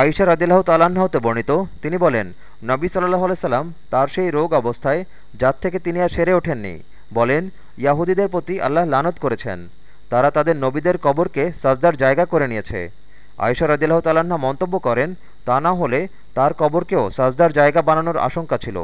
আয়েশা রাদিল্লাহ তালাহতে বর্ণিত, তিনি বলেন, নবী সাল্লাহ সাল্লাম তার সেই রোগ অবস্থায় যার থেকে তিনি আর সেরে ওঠেননি। বলেন, ইয়াহুদীদের প্রতি আল্লাহ লানত করেছেন। তারা তাদের নবীদের কবরকে সাজদার জায়গা করে নিয়েছে। আয়েশা রাদিল্লাহ তালাহা মন্তব্য করেন, তা না হলে তার কবরকেও সাজদার জায়গা বানানোর আশঙ্কা ছিল।